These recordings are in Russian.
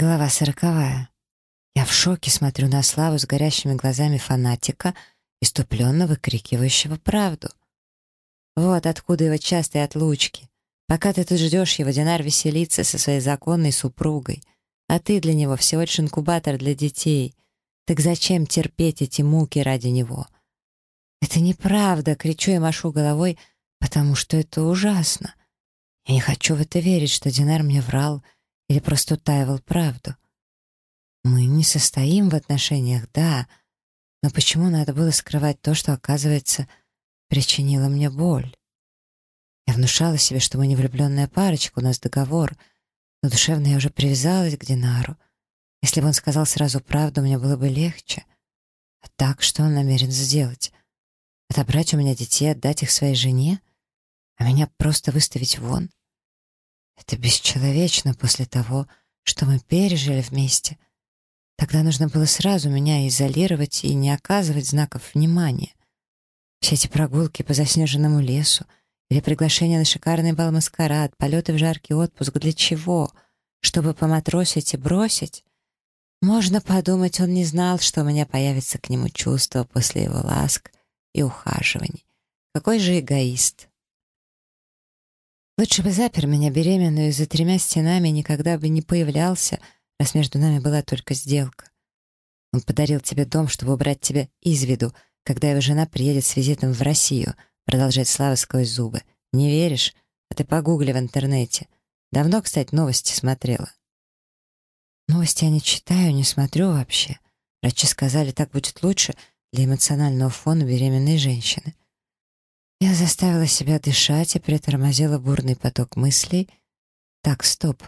Глава сороковая. Я в шоке смотрю на Славу с горящими глазами фанатика, иступленно выкрикивающего правду. Вот откуда его частые отлучки. Пока ты тут ждешь его, Динар веселится со своей законной супругой, а ты для него всего лишь инкубатор для детей. Так зачем терпеть эти муки ради него? Это неправда, кричу и машу головой, потому что это ужасно. Я не хочу в это верить, что Динар мне врал — или просто утаивал правду? Мы не состоим в отношениях, да, но почему надо было скрывать то, что, оказывается, причинило мне боль? Я внушала себе, что мы не влюбленная парочка, у нас договор, но душевно я уже привязалась к Динару. Если бы он сказал сразу правду, мне было бы легче. А так, что он намерен сделать? Отобрать у меня детей, отдать их своей жене? А меня просто выставить вон? Это бесчеловечно после того, что мы пережили вместе. Тогда нужно было сразу меня изолировать и не оказывать знаков внимания. Все эти прогулки по заснеженному лесу или приглашение на шикарный бал-маскарад, полеты в жаркий отпуск для чего? Чтобы поматросить и бросить? Можно подумать, он не знал, что у меня появится к нему чувство после его ласк и ухаживаний. Какой же эгоист! Лучше бы запер меня беременную за тремя стенами никогда бы не появлялся, раз между нами была только сделка. Он подарил тебе дом, чтобы убрать тебя из виду, когда его жена приедет с визитом в Россию, продолжает Слава сквозь зубы. Не веришь? А ты погугли в интернете. Давно, кстати, новости смотрела. Новости я не читаю, не смотрю вообще. Врачи сказали, так будет лучше для эмоционального фона беременной женщины. Я заставила себя дышать и притормозила бурный поток мыслей. Так, стоп.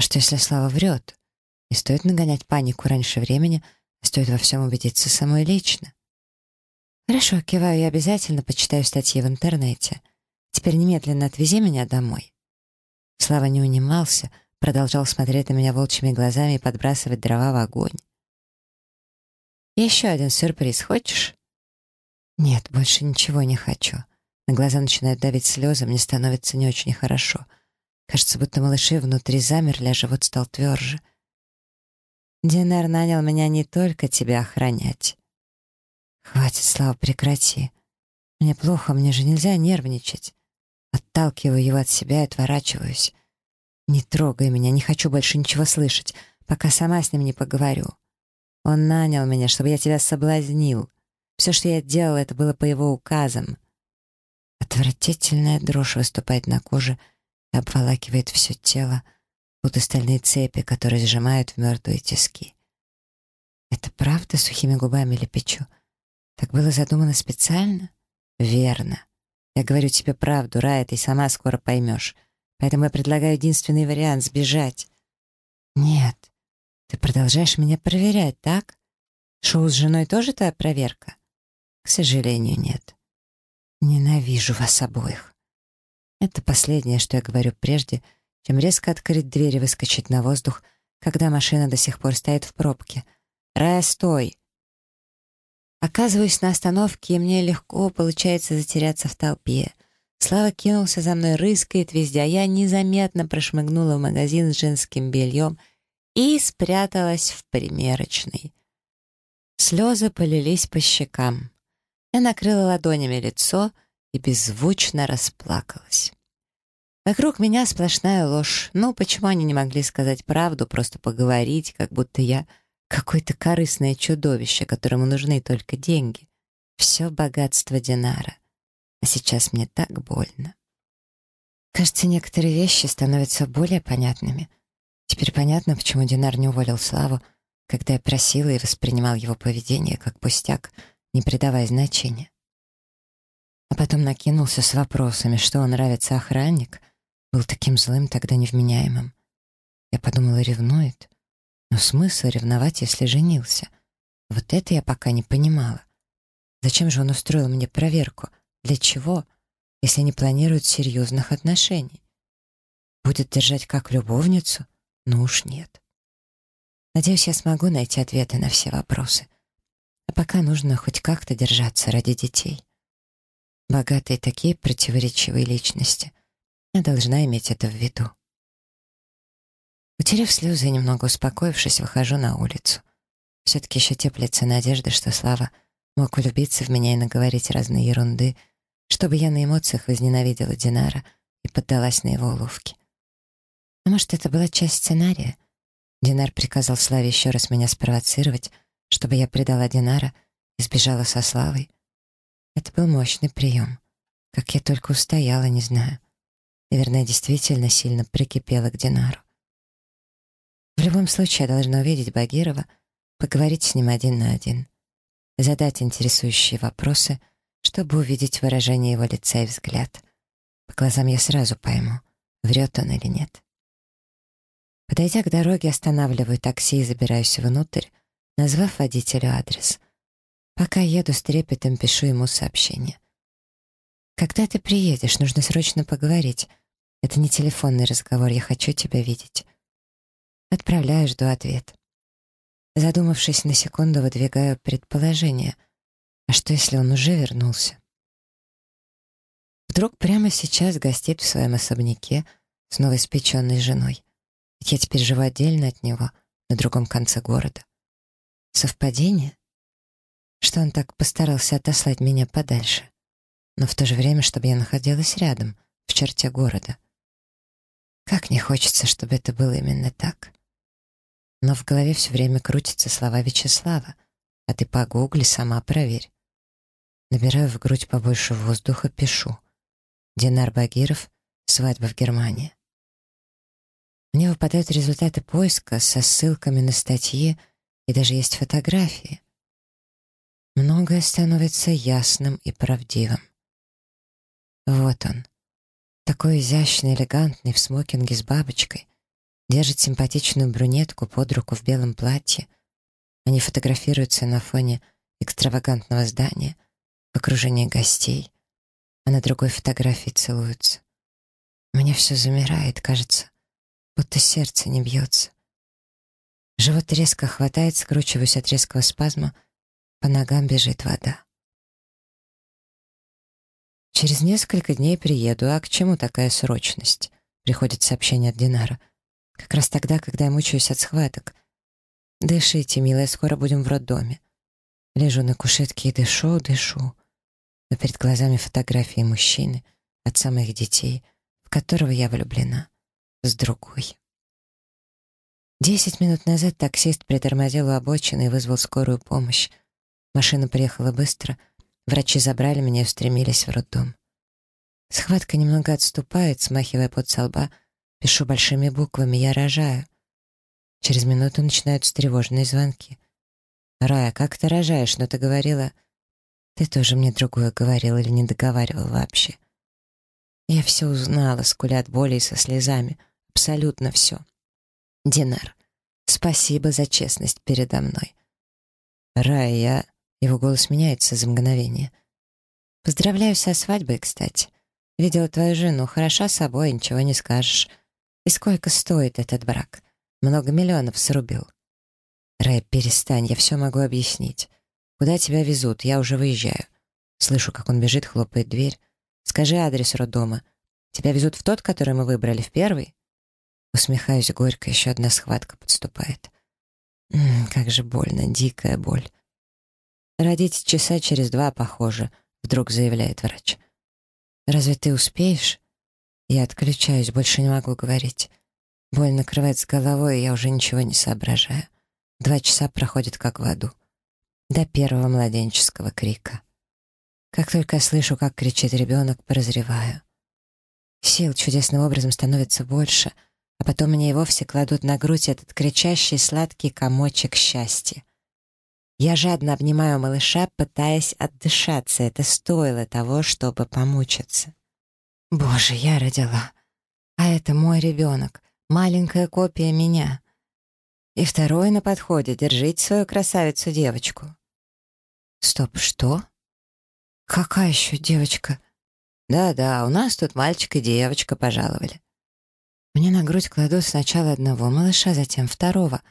Что, если Слава врет? Не стоит нагонять панику раньше времени, а стоит во всем убедиться самой лично. Хорошо, киваю, я обязательно почитаю статьи в интернете. Теперь немедленно отвези меня домой. Слава не унимался, продолжал смотреть на меня волчьими глазами и подбрасывать дрова в огонь. «Еще один сюрприз хочешь?» «Нет, больше ничего не хочу. На глаза начинают давить слезы, мне становится не очень хорошо. Кажется, будто малыши внутри замерли, а живот стал тверже. Динар нанял меня не только тебя охранять. Хватит, Слава, прекрати. Мне плохо, мне же нельзя нервничать. Отталкиваю его от себя и отворачиваюсь. Не трогай меня, не хочу больше ничего слышать, пока сама с ним не поговорю. Он нанял меня, чтобы я тебя соблазнил. Все, что я делала, это было по его указам. Отвратительная дрожь выступает на коже и обволакивает все тело, будто стальные цепи, которые сжимают в мертвые тиски. Это правда сухими губами лепечу? Так было задумано специально? Верно. Я говорю тебе правду, Рая, ты сама скоро поймешь. Поэтому я предлагаю единственный вариант — сбежать. Нет, ты продолжаешь меня проверять, так? Шоу с женой тоже твоя проверка? К сожалению, нет. Ненавижу вас обоих. Это последнее, что я говорю прежде, чем резко открыть дверь и выскочить на воздух, когда машина до сих пор стоит в пробке. «Рая, стой!» Оказываюсь на остановке, и мне легко получается затеряться в толпе. Слава кинулся за мной, рыскает везде, а я незаметно прошмыгнула в магазин с женским бельем и спряталась в примерочной. Слезы полились по щекам. Я накрыла ладонями лицо и беззвучно расплакалась. Вокруг меня сплошная ложь. Ну, почему они не могли сказать правду, просто поговорить, как будто я какое-то корыстное чудовище, которому нужны только деньги? Все богатство Динара. А сейчас мне так больно. Кажется, некоторые вещи становятся более понятными. Теперь понятно, почему Динар не уволил Славу, когда я просила и воспринимал его поведение как пустяк — не придавая значения. А потом накинулся с вопросами, что он нравится охранник, был таким злым, тогда невменяемым. Я подумала, ревнует. Но смысл ревновать, если женился? Вот это я пока не понимала. Зачем же он устроил мне проверку? Для чего, если не планирует серьезных отношений? Будет держать как любовницу? Ну уж нет. Надеюсь, я смогу найти ответы на все вопросы. А пока нужно хоть как-то держаться ради детей. Богатые такие противоречивые личности. Я должна иметь это в виду. Утерев слезы и немного успокоившись, выхожу на улицу. Все-таки еще теплится надежда, что Слава мог влюбиться в меня и наговорить разные ерунды, чтобы я на эмоциях возненавидела Динара и поддалась на его уловки. А может, это была часть сценария? Динар приказал Славе еще раз меня спровоцировать, чтобы я предала Динара и сбежала со Славой. Это был мощный прием. Как я только устояла, не знаю. Наверное, действительно сильно прикипела к Динару. В любом случае, я должна увидеть Багирова, поговорить с ним один на один, задать интересующие вопросы, чтобы увидеть выражение его лица и взгляд. По глазам я сразу пойму, врет он или нет. Подойдя к дороге, останавливаю такси и забираюсь внутрь, назвав водителю адрес. Пока еду с трепетом, пишу ему сообщение. «Когда ты приедешь? Нужно срочно поговорить. Это не телефонный разговор, я хочу тебя видеть». Отправляю, жду ответ. Задумавшись на секунду, выдвигаю предположение. А что, если он уже вернулся? Вдруг прямо сейчас гостит в своем особняке с новоиспеченной женой. Ведь я теперь живу отдельно от него, на другом конце города. Совпадение? Что он так постарался отослать меня подальше, но в то же время, чтобы я находилась рядом, в черте города. Как не хочется, чтобы это было именно так. Но в голове все время крутятся слова Вячеслава. А ты погугли, сама проверь. Набираю в грудь побольше воздуха, пишу. Динар Багиров, свадьба в Германии. Мне выпадают результаты поиска со ссылками на статьи, и даже есть фотографии. Многое становится ясным и правдивым. Вот он. Такой изящный, элегантный, в смокинге с бабочкой держит симпатичную брюнетку под руку в белом платье. Они фотографируются на фоне экстравагантного здания, в окружении гостей, а на другой фотографии целуются. Меня все замирает, кажется, будто сердце не бьется. Живот резко хватает, скручиваюсь от резкого спазма, по ногам бежит вода. Через несколько дней приеду, а к чему такая срочность? Приходит сообщение от Динара. Как раз тогда, когда я мучаюсь от схваток. Дышите, милая, скоро будем в роддоме. Лежу на кушетке и дышу, дышу. Но перед глазами фотографии мужчины, отца моих детей, в которого я влюблена, с другой. Десять минут назад таксист притормозил у обочины и вызвал скорую помощь. Машина приехала быстро, врачи забрали меня и устремились в роддом. Схватка немного отступает, смахивая под со лба, Пишу большими буквами «Я рожаю». Через минуту начинаются тревожные звонки. «Рая, как ты рожаешь? Но ты говорила...» «Ты тоже мне другое говорил или не договаривал вообще?» Я все узнала, скуля от боли и со слезами. Абсолютно все. Динар, спасибо за честность передо мной. Рая. Его голос меняется за мгновение. Поздравляю со свадьбой, кстати. Видела твою жену, хороша собой, ничего не скажешь. И сколько стоит этот брак? Много миллионов срубил. Рэп, перестань, я все могу объяснить. Куда тебя везут? Я уже выезжаю. Слышу, как он бежит, хлопает дверь. Скажи адрес роддома. Тебя везут в тот, который мы выбрали, в первый? Усмехаюсь горько, еще одна схватка подступает. М -м, как же больно, дикая боль. Родить часа через два, похоже, вдруг заявляет врач. Разве ты успеешь? Я отключаюсь, больше не могу говорить. Боль накрывает с головой, и я уже ничего не соображаю. Два часа проходят как в аду. До первого младенческого крика. Как только я слышу, как кричит ребенок, прозреваю. Сил чудесным образом становится больше, а потом мне и вовсе кладут на грудь этот кричащий сладкий комочек счастья. Я жадно обнимаю малыша, пытаясь отдышаться. Это стоило того, чтобы помучиться. Боже, я родила. А это мой ребенок, маленькая копия меня. И второй на подходе, держите свою красавицу-девочку. Стоп, что? Какая еще девочка? Да-да, у нас тут мальчик и девочка пожаловали. Мне на грудь кладут сначала одного малыша, затем второго.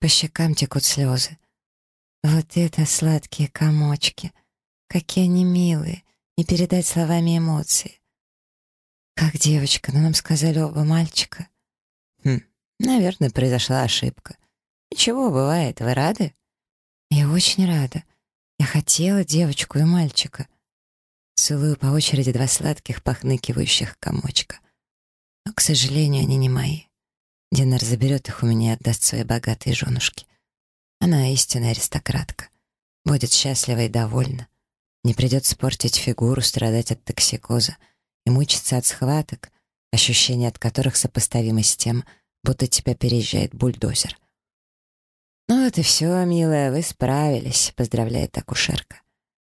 По щекам текут слезы. Вот это сладкие комочки. Какие они милые. Не передать словами эмоции. Как девочка, но нам сказали оба мальчика. Хм, Наверное, произошла ошибка. Ничего, бывает. Вы рады? Я очень рада. Я хотела девочку и мальчика. Целую по очереди два сладких, похныкивающих комочка. Но, к сожалению, они не мои. Динар заберет их у меня и отдаст своей богатой женушке. Она истинная аристократка. Будет счастлива и довольна. Не придется портить фигуру, страдать от токсикоза и мучиться от схваток, ощущения от которых сопоставимы с тем, будто тебя переезжает бульдозер. «Ну вот и все, милая, вы справились», — поздравляет акушерка.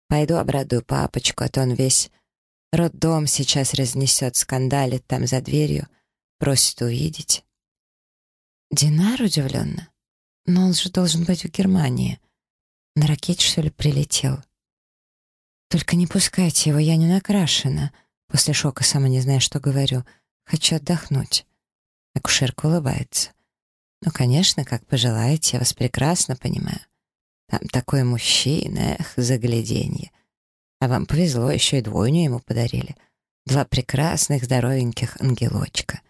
«Пойду обрадую папочку, а то он весь роддом сейчас разнесет, скандалит там за дверью, просит увидеть». Динар удивленно. «Но он же должен быть в Германии. На ракете, что ли, прилетел?» «Только не пускайте его, я не накрашена», После шока сама не знаю, что говорю. Хочу отдохнуть. Акушерка улыбается. Ну, конечно, как пожелаете, я вас прекрасно понимаю. Там такой мужчина, эх, загляденье. А вам повезло, еще и двойню ему подарили. Два прекрасных, здоровеньких ангелочка.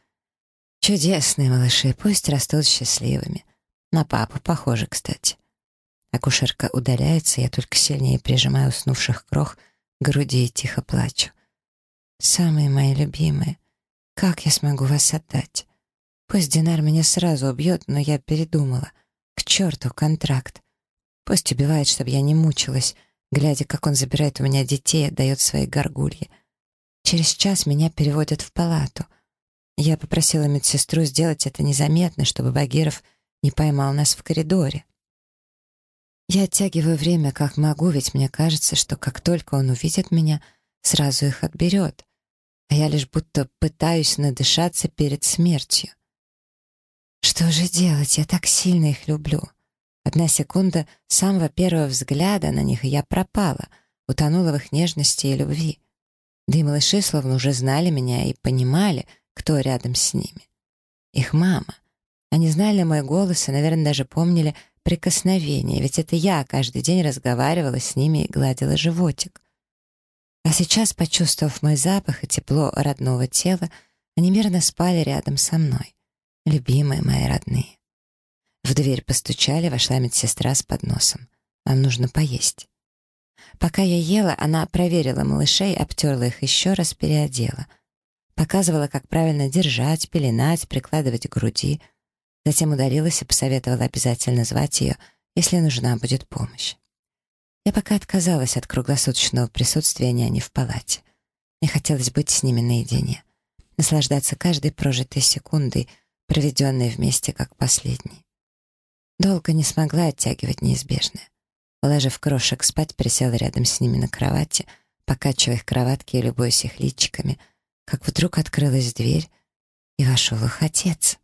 Чудесные малыши, пусть растут счастливыми. На папу похоже, кстати. Акушерка удаляется, я только сильнее прижимаю уснувших крох к груди и тихо плачу. Самые мои любимые, как я смогу вас отдать? Пусть Динар меня сразу убьет, но я передумала. К черту контракт. Пусть убивает, чтобы я не мучилась, глядя, как он забирает у меня детей и отдает свои горгульи. Через час меня переводят в палату. Я попросила медсестру сделать это незаметно, чтобы Багиров не поймал нас в коридоре. Я оттягиваю время как могу, ведь мне кажется, что как только он увидит меня — сразу их отберет, а я лишь будто пытаюсь надышаться перед смертью. Что же делать? Я так сильно их люблю. Одна секунда самого первого взгляда на них, и я пропала, утонула в их нежности и любви. Да и малыши словно уже знали меня и понимали, кто рядом с ними. Их мама. Они знали мой голос и, наверное, даже помнили прикосновение, ведь это я каждый день разговаривала с ними и гладила животик. А сейчас, почувствовав мой запах и тепло родного тела, они мирно спали рядом со мной. Любимые мои родные. В дверь постучали, вошла медсестра с подносом. «Вам нужно поесть». Пока я ела, она проверила малышей, обтерла их еще раз, переодела. Показывала, как правильно держать, пеленать, прикладывать к груди. Затем удалилась и посоветовала обязательно звать ее, если нужна будет помощь. Я пока отказалась от круглосуточного присутствия няни в палате. Мне хотелось быть с ними наедине, наслаждаться каждой прожитой секундой, проведенной вместе как последней. Долго не смогла оттягивать неизбежное. Положив крошек спать, присела рядом с ними на кровати, покачивая их кроватки и любуясь их личиками, как вдруг открылась дверь, и вошел их отец.